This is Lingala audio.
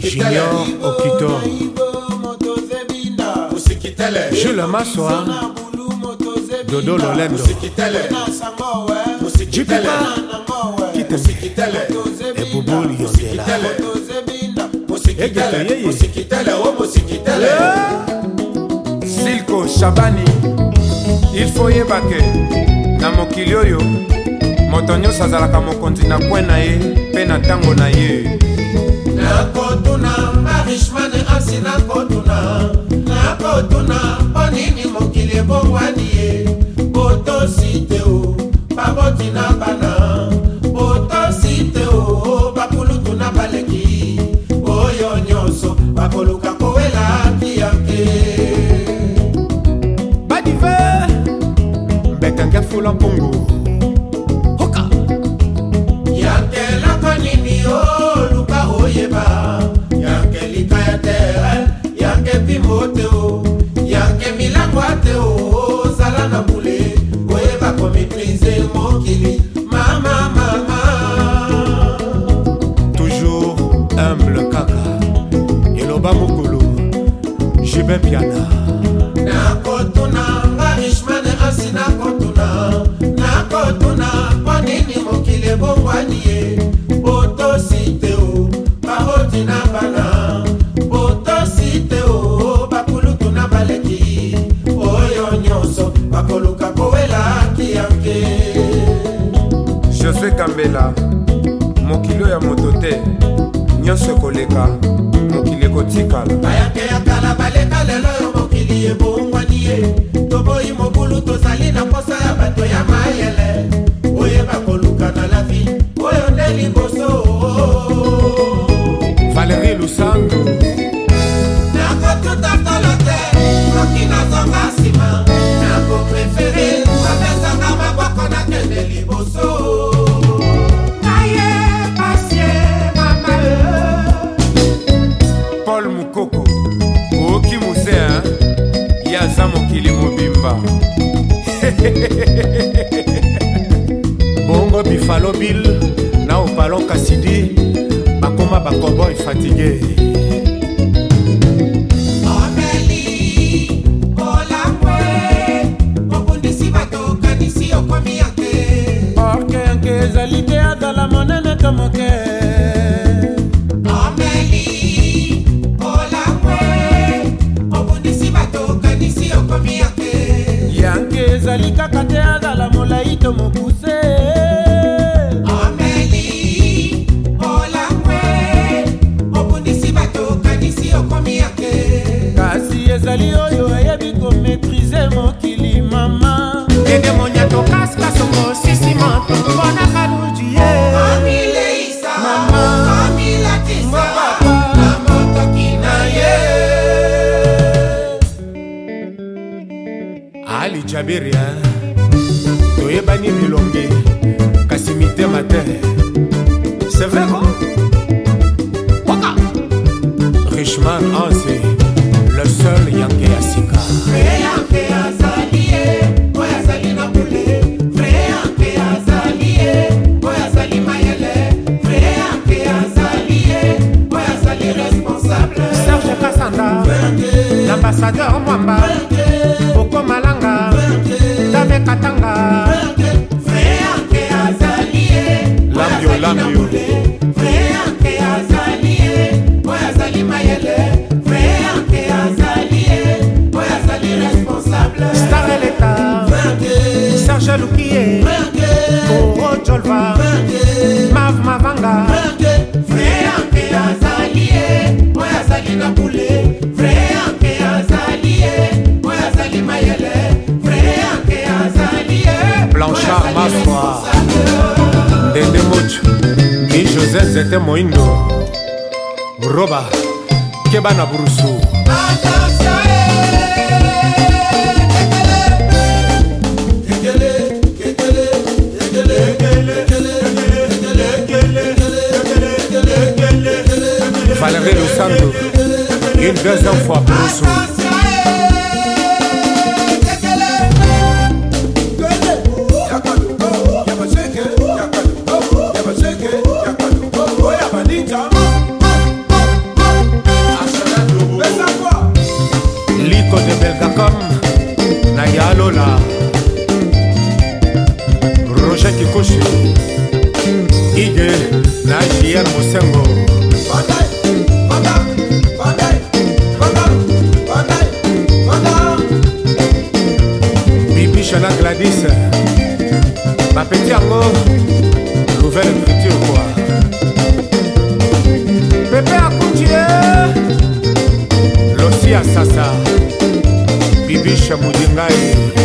Junior Okito Jules Massoa Dodo Lolendo Jipipa Kitembé Et Boubou Yondela Egete Yeye oh, eh? Silko Shabani Il faut yebake na mokili oyo moto nyonso azalaka mokonzi na pwe na ye mpe na ntango na ye nakotuna arishman asi nakotuna nakotuna mpo nini mokili ebongwani ye botosi te o baboti na yango te o yange milangwa te o ozala na bule oyeba komitrize mokili mama mama toujours humble kaka eloba mokolo jibe piana nakotuna nga richmane asi nakotuna nakotuna mpo nini mokili ebongwani ye josue kambela mokili ya moto te nyonso ekoleka mokili ekotikala bayake ya kala baleka lelo oyo mokili ebongwani ye toboyi mobulu tozali na mposa mboka bongo bifalo bill na opalon kasidi bakoma bakoboy fatigue kaberia toyebani bilongi kasi mitema te severo waka richman anse le seul yange ya sika Serge Kassanda, l'ambassadeur Mwamba. katanga zezete moindo roba keba na burusu Valérie Lusando, une deuxième fois pour lola roger kikoshi ige na jier mosengo bibichala gladis bapeti yango nouvelle écriture quoi pepe akutie eh? losi ya sasa bibisha mudingai